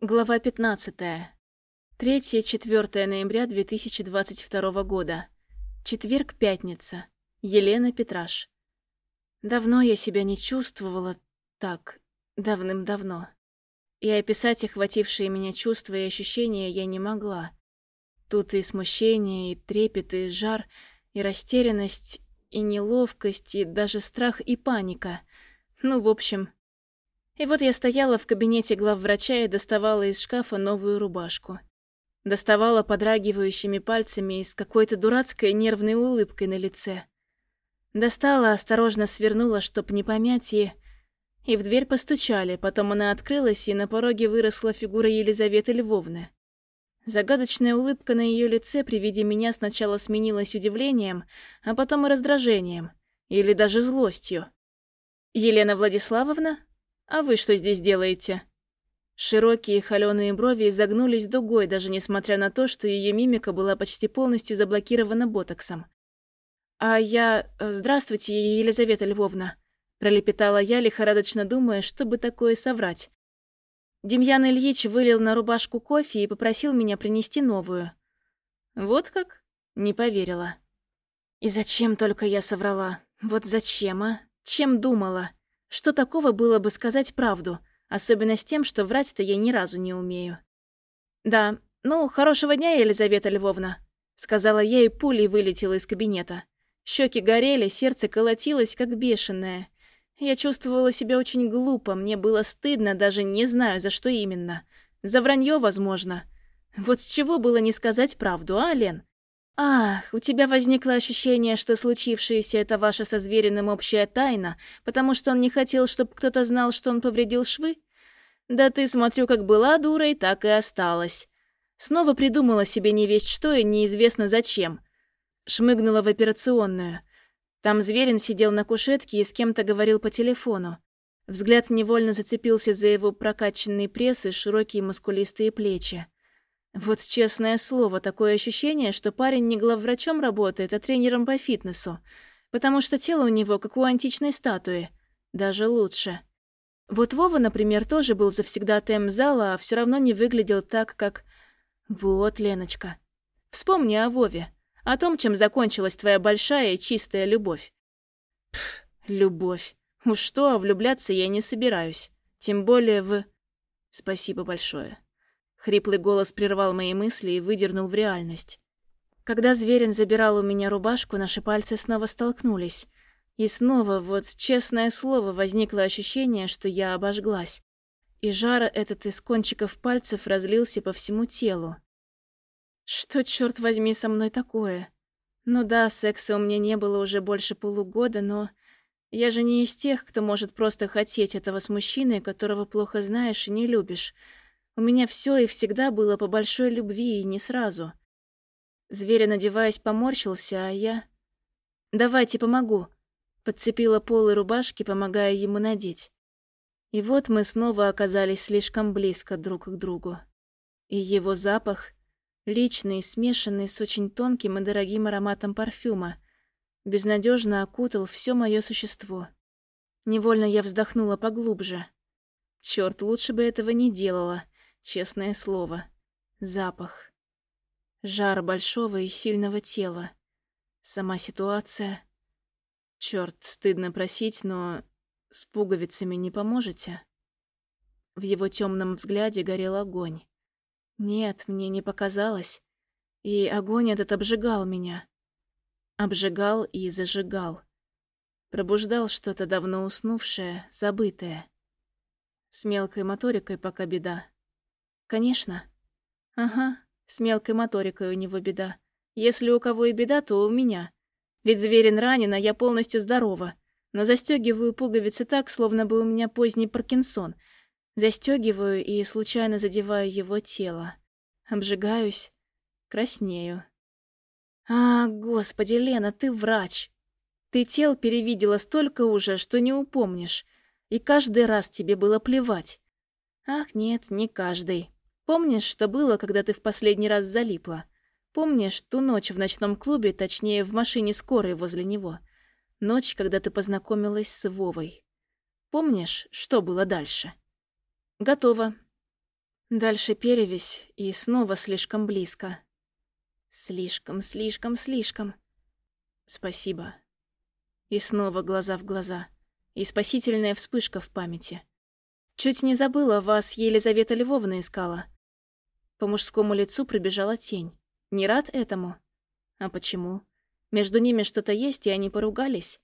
Глава 15. 3-4 ноября 2022 года. Четверг, пятница. Елена Петраш. Давно я себя не чувствовала так, давным-давно. И описать охватившие меня чувства и ощущения я не могла. Тут и смущение, и трепет, и жар, и растерянность, и неловкость, и даже страх и паника. Ну, в общем, и вот я стояла в кабинете главврача и доставала из шкафа новую рубашку. Доставала подрагивающими пальцами и с какой-то дурацкой нервной улыбкой на лице. Достала, осторожно свернула, чтоб не помять, и... И в дверь постучали, потом она открылась, и на пороге выросла фигура Елизаветы Львовны. Загадочная улыбка на ее лице при виде меня сначала сменилась удивлением, а потом и раздражением, или даже злостью. «Елена Владиславовна?» «А вы что здесь делаете?» Широкие холёные брови изогнулись дугой, даже несмотря на то, что ее мимика была почти полностью заблокирована ботоксом. «А я... Э, здравствуйте, Елизавета Львовна», – пролепетала я, лихорадочно думая, чтобы такое соврать. Демьян Ильич вылил на рубашку кофе и попросил меня принести новую. «Вот как?» – не поверила. «И зачем только я соврала? Вот зачем, а? Чем думала?» Что такого было бы сказать правду, особенно с тем, что врать-то я ни разу не умею. «Да, ну, хорошего дня, Елизавета Львовна», — сказала я и пулей вылетела из кабинета. Щеки горели, сердце колотилось, как бешеное. Я чувствовала себя очень глупо, мне было стыдно, даже не знаю, за что именно. За вранье, возможно. Вот с чего было не сказать правду, а, Лен? «Ах, у тебя возникло ощущение, что случившееся – это ваша со Звериным общая тайна, потому что он не хотел, чтобы кто-то знал, что он повредил швы? Да ты, смотрю, как была дурой, так и осталась. Снова придумала себе не весть что и неизвестно зачем. Шмыгнула в операционную. Там Зверин сидел на кушетке и с кем-то говорил по телефону. Взгляд невольно зацепился за его прокачанные пресс и широкие мускулистые плечи. Вот честное слово, такое ощущение, что парень не главврачом работает, а тренером по фитнесу. Потому что тело у него, как у античной статуи. Даже лучше. Вот Вова, например, тоже был завсегдатаем зала, а все равно не выглядел так, как... Вот, Леночка. Вспомни о Вове. О том, чем закончилась твоя большая и чистая любовь. Пф, любовь. Уж что, а влюбляться я не собираюсь. Тем более в... Спасибо большое. Хриплый голос прервал мои мысли и выдернул в реальность. Когда Зверин забирал у меня рубашку, наши пальцы снова столкнулись. И снова, вот честное слово, возникло ощущение, что я обожглась. И жар этот из кончиков пальцев разлился по всему телу. Что, черт возьми, со мной такое? Ну да, секса у меня не было уже больше полугода, но... Я же не из тех, кто может просто хотеть этого с мужчиной, которого плохо знаешь и не любишь. У меня все и всегда было по большой любви и не сразу. Зверя, надеваясь, поморщился, а я... «Давайте помогу», — подцепила полы рубашки, помогая ему надеть. И вот мы снова оказались слишком близко друг к другу. И его запах, личный, смешанный с очень тонким и дорогим ароматом парфюма, безнадежно окутал все мое существо. Невольно я вздохнула поглубже. Черт, лучше бы этого не делала. Честное слово. Запах. Жар большого и сильного тела. Сама ситуация. Черт, стыдно просить, но с пуговицами не поможете? В его темном взгляде горел огонь. Нет, мне не показалось. И огонь этот обжигал меня. Обжигал и зажигал. Пробуждал что-то давно уснувшее, забытое. С мелкой моторикой пока беда. «Конечно». «Ага, с мелкой моторикой у него беда. Если у кого и беда, то у меня. Ведь Зверин ранен, а я полностью здорова. Но застегиваю пуговицы так, словно бы у меня поздний Паркинсон. Застегиваю и случайно задеваю его тело. Обжигаюсь, краснею. «А, господи, Лена, ты врач. Ты тел перевидела столько уже, что не упомнишь. И каждый раз тебе было плевать. Ах, нет, не каждый. Помнишь, что было, когда ты в последний раз залипла? Помнишь ту ночь в ночном клубе, точнее, в машине скорой возле него? Ночь, когда ты познакомилась с Вовой. Помнишь, что было дальше? Готово. Дальше перевесь, и снова слишком близко. Слишком, слишком, слишком. Спасибо. И снова глаза в глаза. И спасительная вспышка в памяти. Чуть не забыла, вас Елизавета Львовна искала. По мужскому лицу пробежала тень. Не рад этому? А почему? Между ними что-то есть, и они поругались.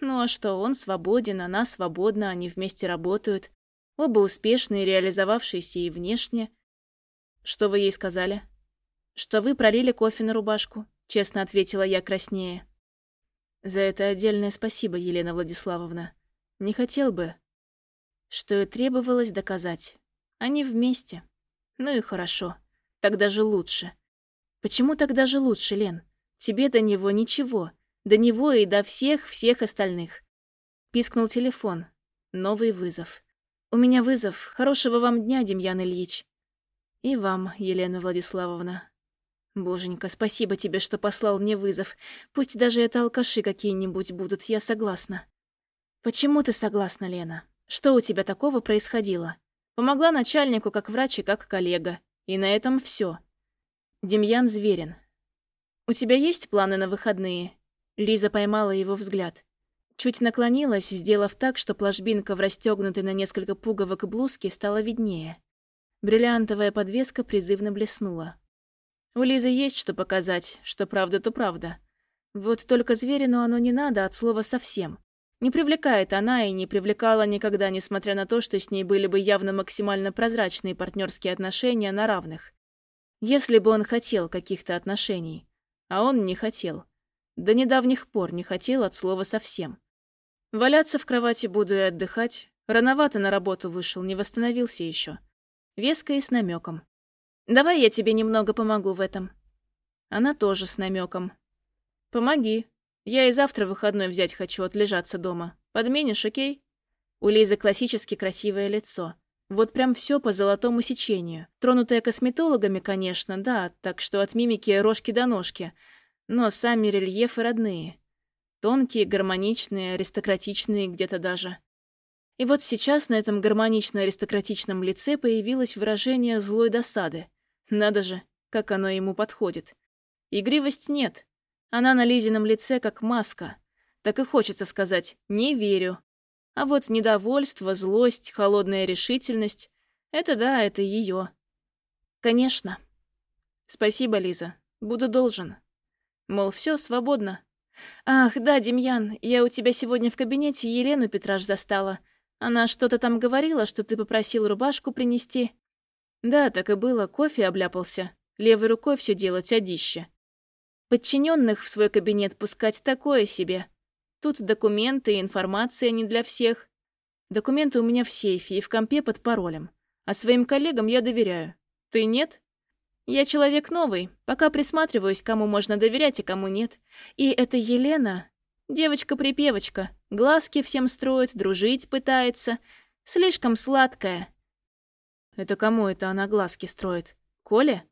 Ну а что, он свободен, она свободна, они вместе работают. Оба успешные, реализовавшиеся и внешне. Что вы ей сказали? Что вы пролили кофе на рубашку, честно ответила я краснее. За это отдельное спасибо, Елена Владиславовна. Не хотел бы. Что и требовалось доказать. Они вместе. Ну и хорошо. Тогда же лучше. Почему тогда же лучше, Лен? Тебе до него ничего. До него и до всех-всех остальных. Пискнул телефон. Новый вызов. «У меня вызов. Хорошего вам дня, Демьян Ильич». «И вам, Елена Владиславовна». «Боженька, спасибо тебе, что послал мне вызов. Пусть даже это алкаши какие-нибудь будут, я согласна». «Почему ты согласна, Лена? Что у тебя такого происходило? Помогла начальнику как врач и как коллега. И на этом все. Демьян Зверин. «У тебя есть планы на выходные?» Лиза поймала его взгляд. Чуть наклонилась, сделав так, что ложбинка в расстёгнутой на несколько пуговок блузке стала виднее. Бриллиантовая подвеска призывно блеснула. У Лизы есть что показать, что правда, то правда. Вот только Зверину оно не надо от слова совсем. Не привлекает она и не привлекала никогда, несмотря на то, что с ней были бы явно максимально прозрачные партнерские отношения на равных. Если бы он хотел каких-то отношений. А он не хотел. До недавних пор не хотел от слова совсем. Валяться в кровати буду и отдыхать. Рановато на работу вышел, не восстановился еще. Веско и с намеком. Давай я тебе немного помогу в этом. Она тоже с намеком. Помоги. Я и завтра выходной взять хочу, отлежаться дома. Подменишь, окей? У Лизы классически красивое лицо. Вот прям все по золотому сечению. Тронутое косметологами, конечно, да, так что от мимики рожки до ножки. Но сами рельефы родные. Тонкие, гармоничные, аристократичные где-то даже. И вот сейчас на этом гармонично-аристократичном лице появилось выражение злой досады. Надо же, как оно ему подходит. Игривость нет. Она на Лизином лице как маска. Так и хочется сказать «не верю». А вот недовольство, злость, холодная решительность — это да, это ее. Конечно. Спасибо, Лиза. Буду должен. Мол, все свободно. «Ах, да, Демьян, я у тебя сегодня в кабинете Елену Петраж застала. Она что-то там говорила, что ты попросил рубашку принести». «Да, так и было, кофе обляпался. Левой рукой все делать одище. Подчиненных в свой кабинет пускать такое себе. Тут документы и информация не для всех. Документы у меня в сейфе и в компе под паролем. А своим коллегам я доверяю. Ты нет?» Я человек новый, пока присматриваюсь, кому можно доверять и кому нет. И это Елена, девочка-припевочка, глазки всем строит, дружить пытается. Слишком сладкая. Это кому это она глазки строит? Коле?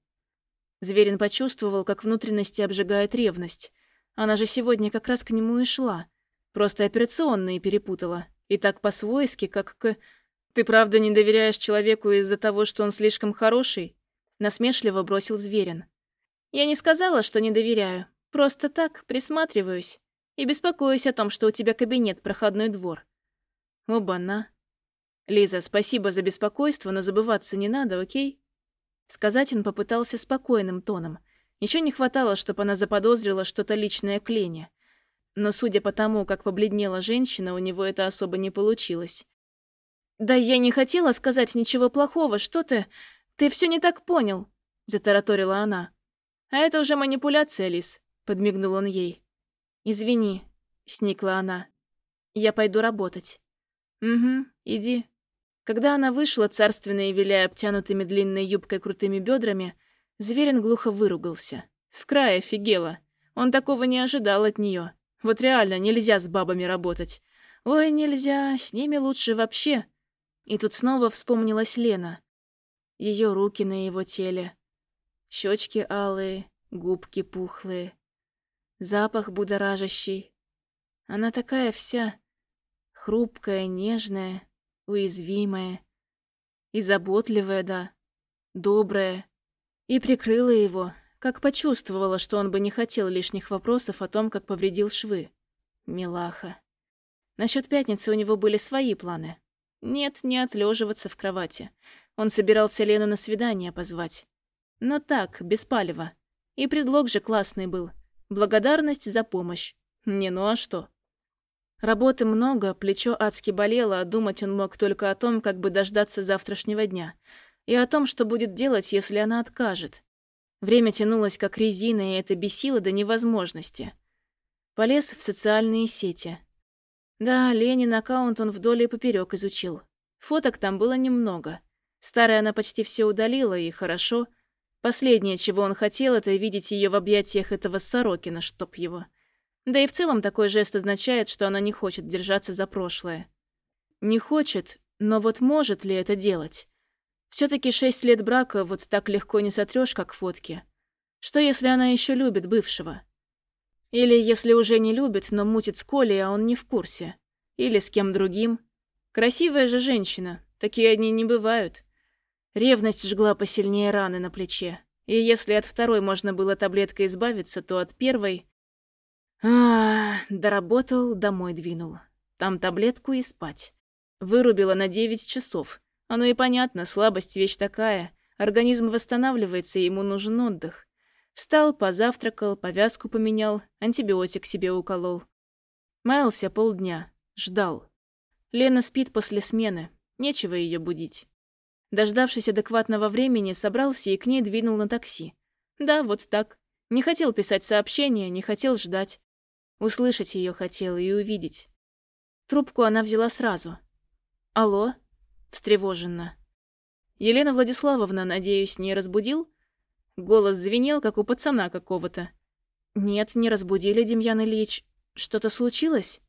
Зверин почувствовал, как внутренности обжигает ревность. Она же сегодня как раз к нему и шла. Просто операционные перепутала. И так по-свойски, как к... Ты правда не доверяешь человеку из-за того, что он слишком хороший? насмешливо бросил Зверин. «Я не сказала, что не доверяю. Просто так, присматриваюсь. И беспокоюсь о том, что у тебя кабинет, проходной двор». «Оба-на». «Лиза, спасибо за беспокойство, но забываться не надо, окей?» Сказать он попытался спокойным тоном. Ничего не хватало, чтобы она заподозрила что-то личное к Лене. Но судя по тому, как побледнела женщина, у него это особо не получилось. «Да я не хотела сказать ничего плохого, что ты...» «Ты все не так понял», — затараторила она. «А это уже манипуляция, Лис», — подмигнул он ей. «Извини», — сникла она. «Я пойду работать». «Угу, иди». Когда она вышла, царственно и виляя обтянутыми длинной юбкой крутыми бедрами, Зверин глухо выругался. В край офигела. Он такого не ожидал от нее. Вот реально, нельзя с бабами работать. Ой, нельзя, с ними лучше вообще. И тут снова вспомнилась Лена ее руки на его теле, щечки алые, губки пухлые, запах будоражащий. Она такая вся хрупкая, нежная, уязвимая и заботливая, да. добрая. И прикрыла его, как почувствовала, что он бы не хотел лишних вопросов о том, как повредил швы. Милаха. Насчет пятницы у него были свои планы. Нет, не отлеживаться в кровати. Он собирался Лену на свидание позвать. Но так, без палева. И предлог же классный был. Благодарность за помощь. Не ну а что? Работы много, плечо адски болело, а думать он мог только о том, как бы дождаться завтрашнего дня. И о том, что будет делать, если она откажет. Время тянулось как резина, и это бесило до невозможности. Полез в социальные сети. Да, Ленин аккаунт он вдоль и поперек изучил. Фоток там было немного. Старая она почти все удалила, и хорошо. Последнее, чего он хотел, это видеть ее в объятиях этого Сорокина, чтоб его. Да и в целом такой жест означает, что она не хочет держаться за прошлое. Не хочет, но вот может ли это делать? все таки шесть лет брака вот так легко не сотрешь, как фотки. Что если она еще любит бывшего? Или если уже не любит, но мутит с Колей, а он не в курсе? Или с кем другим? Красивая же женщина, такие одни не бывают. Ревность жгла посильнее раны на плече. И если от второй можно было таблеткой избавиться, то от первой... А, доработал, домой двинул. Там таблетку и спать. Вырубила на девять часов. Оно и понятно, слабость вещь такая. Организм восстанавливается, и ему нужен отдых. Встал, позавтракал, повязку поменял, антибиотик себе уколол. Маялся полдня. Ждал. Лена спит после смены. Нечего ее будить. Дождавшись адекватного времени, собрался и к ней двинул на такси. Да, вот так. Не хотел писать сообщения, не хотел ждать. Услышать ее хотел и увидеть. Трубку она взяла сразу. «Алло?» встревоженно. «Елена Владиславовна, надеюсь, не разбудил?» Голос звенел, как у пацана какого-то. «Нет, не разбудили, Демьян Ильич. Что-то случилось?»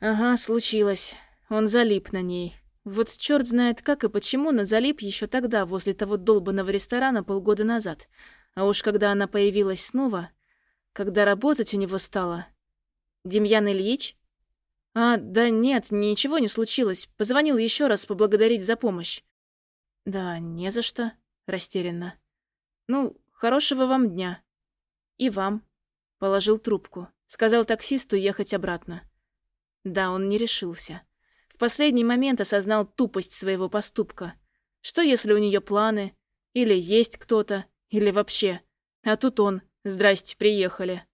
«Ага, случилось. Он залип на ней. Вот черт знает как и почему, но залип еще тогда, возле того долбанного ресторана полгода назад. А уж когда она появилась снова, когда работать у него стало...» «Демьян Ильич?» «А, да нет, ничего не случилось. Позвонил еще раз поблагодарить за помощь». «Да, не за что», — растерянно. «Ну, хорошего вам дня». «И вам». Положил трубку. Сказал таксисту ехать обратно. Да, он не решился. В последний момент осознал тупость своего поступка. Что если у нее планы? Или есть кто-то? Или вообще? А тут он. Здрасте, приехали.